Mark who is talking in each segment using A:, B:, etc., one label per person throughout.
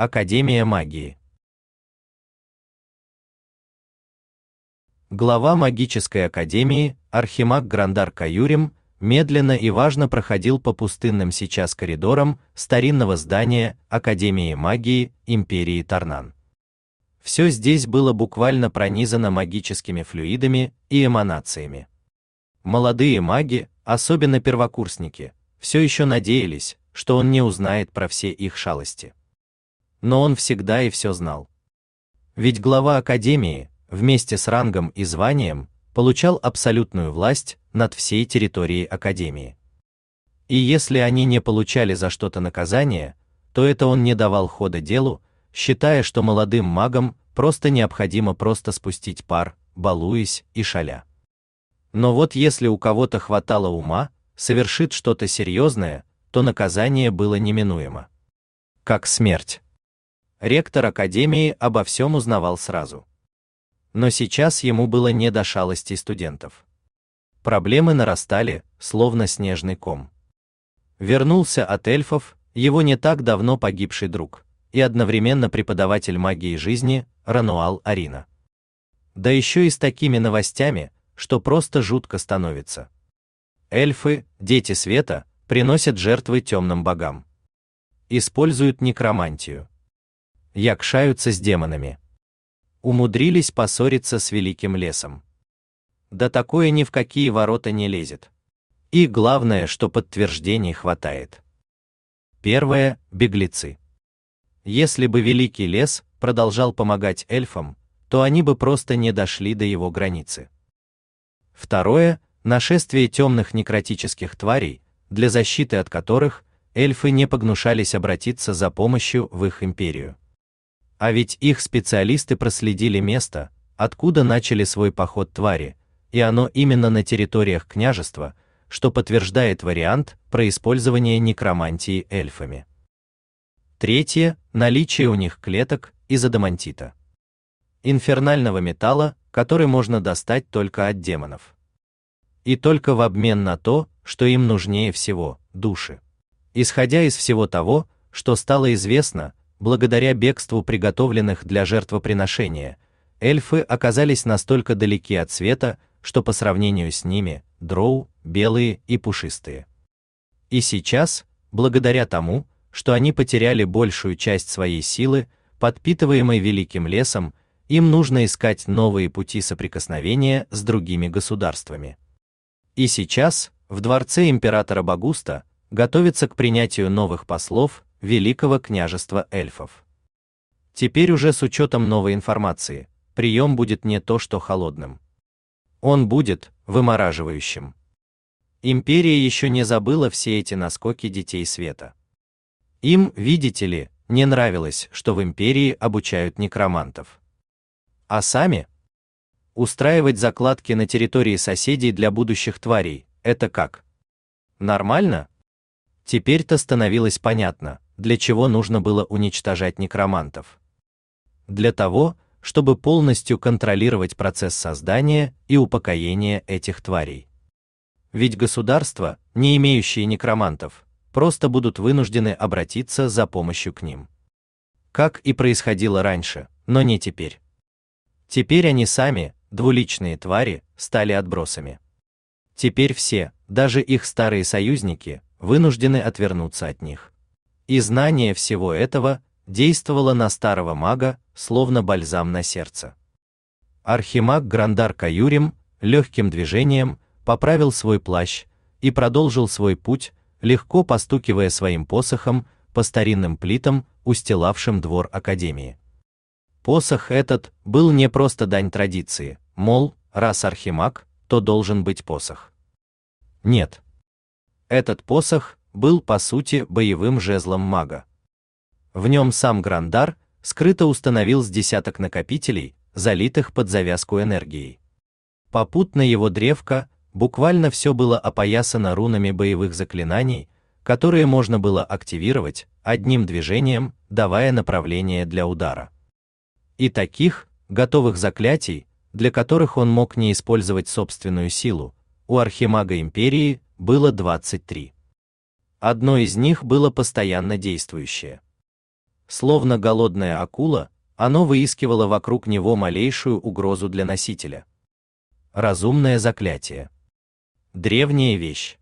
A: Академия магии. Глава магической академии, архимаг Грандар Каюрим, медленно и важно проходил по пустынным сейчас коридорам старинного здания Академии магии Империи Тарнан. Все здесь было буквально пронизано магическими флюидами и эманациями. Молодые маги, особенно первокурсники, все еще надеялись, что он не узнает про все их шалости. Но он всегда и все знал. Ведь глава академии, вместе с рангом и званием, получал абсолютную власть над всей территорией Академии. И если они не получали за что-то наказание, то это он не давал хода делу, считая, что молодым магам просто необходимо просто спустить пар, балуясь и шаля. Но вот если у кого-то хватало ума, совершит что-то серьезное, то наказание было неминуемо. Как смерть. Ректор Академии обо всем узнавал сразу но сейчас ему было не до шалостей студентов. Проблемы нарастали, словно снежный ком. Вернулся от эльфов его не так давно погибший друг и одновременно преподаватель магии жизни Рануал Арина. Да еще и с такими новостями, что просто жутко становится. Эльфы, дети света, приносят жертвы темным богам. Используют некромантию. Якшаются с демонами умудрились поссориться с великим лесом. Да такое ни в какие ворота не лезет. И главное, что подтверждений хватает. Первое беглецы. Если бы великий лес продолжал помогать эльфам, то они бы просто не дошли до его границы. Второе нашествие темных некротических тварей, для защиты от которых эльфы не погнушались обратиться за помощью в их империю. А ведь их специалисты проследили место, откуда начали свой поход твари, и оно именно на территориях княжества, что подтверждает вариант про использование некромантии эльфами. Третье наличие у них клеток из адамантита. Инфернального металла, который можно достать только от демонов. И только в обмен на то, что им нужнее всего души. Исходя из всего того, что стало известно, благодаря бегству приготовленных для жертвоприношения, эльфы оказались настолько далеки от света, что по сравнению с ними дроу белые и пушистые. И сейчас, благодаря тому, что они потеряли большую часть своей силы, подпитываемой великим лесом, им нужно искать новые пути соприкосновения с другими государствами. И сейчас, в дворце императора Багуста, готовится к принятию новых послов Великого княжества эльфов. Теперь уже с учетом новой информации, прием будет не то что холодным. Он будет вымораживающим. Империя еще не забыла все эти наскоки детей света. Им, видите ли, не нравилось, что в империи обучают некромантов. А сами устраивать закладки на территории соседей для будущих тварей это как? Нормально? Теперь-то становилось понятно, для чего нужно было уничтожать некромантов. Для того, чтобы полностью контролировать процесс создания и упокоения этих тварей. Ведь государства, не имеющие некромантов, просто будут вынуждены обратиться за помощью к ним. Как и происходило раньше, но не теперь. Теперь они сами, двуличные твари, стали отбросами. Теперь все, даже их старые союзники, вынуждены отвернуться от них. И знание всего этого действовало на старого мага, словно бальзам на сердце. Архимаг Грандар Каюрим легким движением поправил свой плащ и продолжил свой путь, легко постукивая своим посохом по старинным плитам, устилавшим двор академии. Посох этот был не просто дань традиции, мол, раз архимаг, то должен быть посох. Нет. Этот посох был по сути боевым жезлом мага. В нем сам Грандар скрыто установил с десяток накопителей, залитых под завязку энергией. Попутно его древко, буквально все было опоясано рунами боевых заклинаний, которые можно было активировать одним движением, давая направление для удара. И таких, готовых заклятий, для которых он мог не использовать собственную силу, у архимага империи было 23. Одно из них было постоянно действующее. словно голодная акула, оно выискивало вокруг него малейшую угрозу для носителя. Разумное заклятие. Древняя вещь.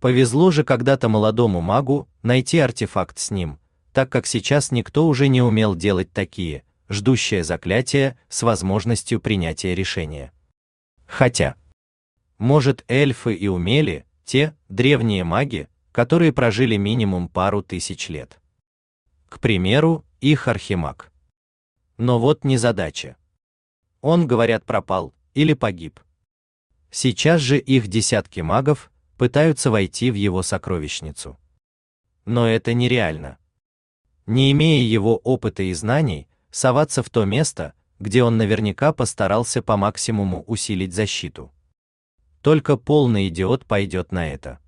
A: Повезло же когда-то молодому магу найти артефакт с ним, так как сейчас никто уже не умел делать такие, ждущие заклятия с возможностью принятия решения. Хотя, может, эльфы и умели, те древние маги, которые прожили минимум пару тысяч лет. К примеру, их архимаг. Но вот не задача. Он, говорят, пропал или погиб. Сейчас же их десятки магов пытаются войти в его сокровищницу. Но это нереально. Не имея его опыта и знаний, соваться в то место, где он наверняка постарался по максимуму усилить защиту. Только полный идиот пойдет на это.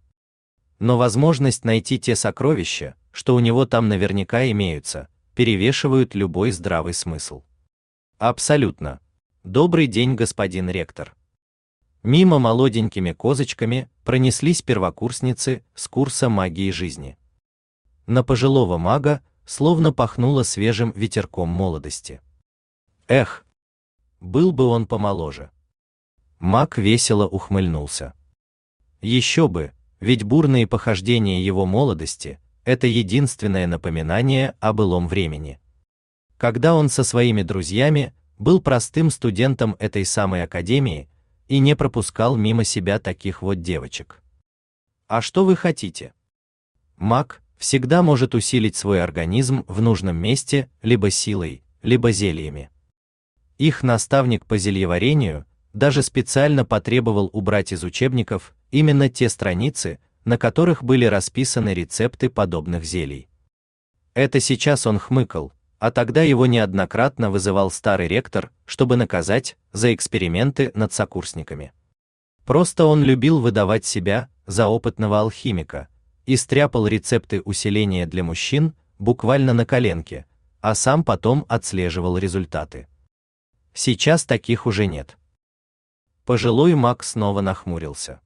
A: Но возможность найти те сокровища, что у него там наверняка имеются, перевешивают любой здравый смысл. Абсолютно. Добрый день, господин ректор. Мимо молоденькими козочками пронеслись первокурсницы с курса магии жизни. На пожилого мага словно пахнуло свежим ветерком молодости. Эх, был бы он помоложе. Маг весело ухмыльнулся. Еще бы, ведь бурные похождения его молодости это единственное напоминание о былом времени. Когда он со своими друзьями был простым студентом этой самой академии и не пропускал мимо себя таких вот девочек. А что вы хотите? Маг всегда может усилить свой организм в нужном месте либо силой, либо зельями. Их наставник по зельеварению даже специально потребовал убрать из учебников именно те страницы, на которых были расписаны рецепты подобных зелий. Это сейчас он хмыкал, а тогда его неоднократно вызывал старый ректор, чтобы наказать за эксперименты над сокурсниками. Просто он любил выдавать себя за опытного алхимика и стряпал рецепты усиления для мужчин буквально на коленке, а сам потом отслеживал результаты. Сейчас таких уже нет. Пожилой маг снова нахмурился.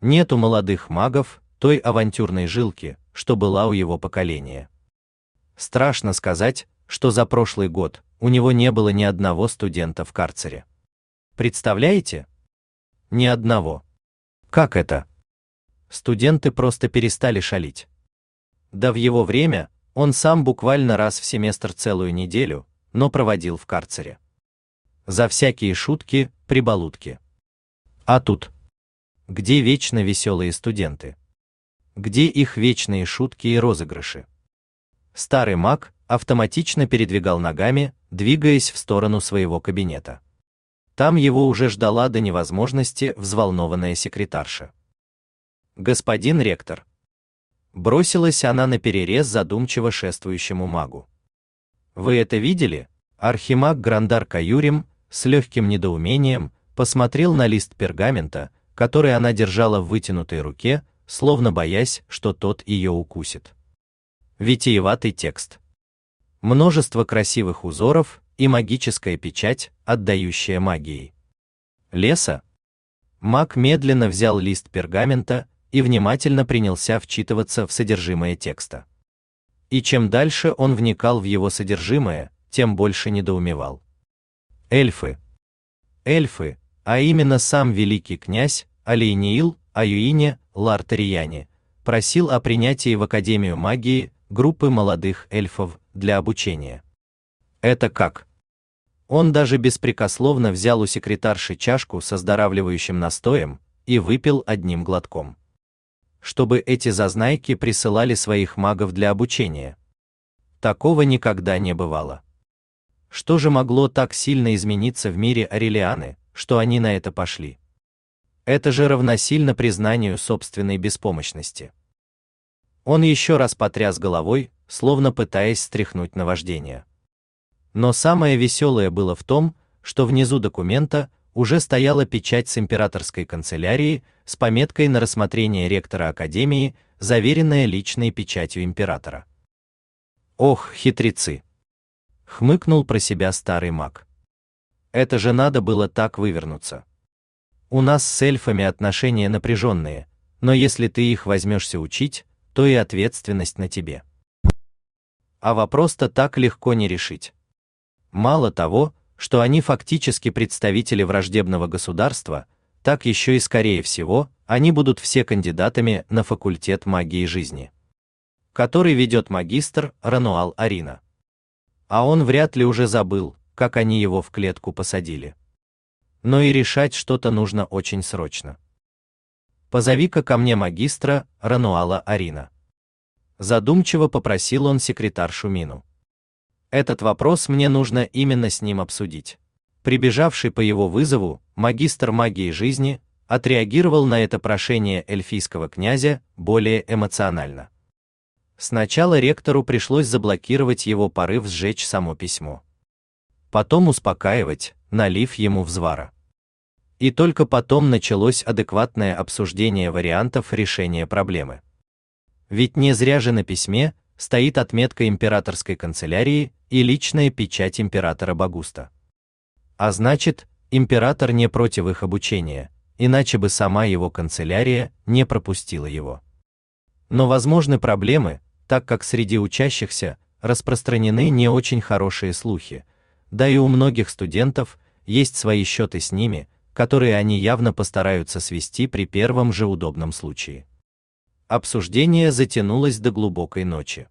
A: Нет у молодых магов той авантюрной жилки, что была у его поколения. Страшно сказать, что за прошлый год у него не было ни одного студента в карцере. Представляете? Ни одного. Как это? Студенты просто перестали шалить. Да в его время он сам буквально раз в семестр целую неделю, но проводил в карцере. За всякие шутки, прибалутки. А тут где вечно веселые студенты? Где их вечные шутки и розыгрыши? Старый маг автоматично передвигал ногами, двигаясь в сторону своего кабинета. Там его уже ждала до невозможности взволнованная секретарша. Господин ректор. Бросилась она на перерез задумчиво шествующему магу. Вы это видели? Архимаг Грандар Каюрим с легким недоумением посмотрел на лист пергамента, который она держала в вытянутой руке, словно боясь, что тот ее укусит. Витиеватый текст. Множество красивых узоров и магическая печать, отдающая магией. Леса. Маг медленно взял лист пергамента и внимательно принялся вчитываться в содержимое текста. И чем дальше он вникал в его содержимое, тем больше недоумевал. Эльфы. Эльфы, а именно сам великий князь Алейниил Аюине Лартарияне просил о принятии в Академию магии группы молодых эльфов для обучения. Это как? Он даже беспрекословно взял у секретарши чашку со оздоравливающим настоем и выпил одним глотком. Чтобы эти зазнайки присылали своих магов для обучения. Такого никогда не бывало. Что же могло так сильно измениться в мире Арелианы, что они на это пошли. Это же равносильно признанию собственной беспомощности. Он еще раз потряс головой, словно пытаясь стряхнуть наваждение. Но самое веселое было в том, что внизу документа уже стояла печать с императорской канцелярии с пометкой на рассмотрение ректора академии, заверенная личной печатью императора. Ох, хитрецы! Хмыкнул про себя старый маг. Это же надо было так вывернуться. У нас с эльфами отношения напряженные, но если ты их возьмешься учить, то и ответственность на тебе. а вопрос-то так легко не решить. Мало того, что они фактически представители враждебного государства, так еще и скорее всего, они будут все кандидатами на факультет магии жизни, который ведет магистр Рануал Арина. А он вряд ли уже забыл, как они его в клетку посадили. Но и решать что-то нужно очень срочно. Позови-ка ко мне магистра Рануала Арина. Задумчиво попросил он секретаршу Мину. Этот вопрос мне нужно именно с ним обсудить. Прибежавший по его вызову, магистр магии жизни отреагировал на это прошение эльфийского князя более эмоционально. Сначала ректору пришлось заблокировать его порыв сжечь само письмо. Потом успокаивать, налив ему взвара. И только потом началось адекватное обсуждение вариантов решения проблемы. Ведь не зря же на письме стоит отметка императорской канцелярии и личная печать императора Багуста. А значит, император не против их обучения, иначе бы сама его канцелярия не пропустила его. Но возможны проблемы, так как среди учащихся распространены не очень хорошие слухи, да и у многих студентов есть свои счеты с ними, которые они явно постараются свести при первом же удобном случае. Обсуждение затянулось до глубокой ночи.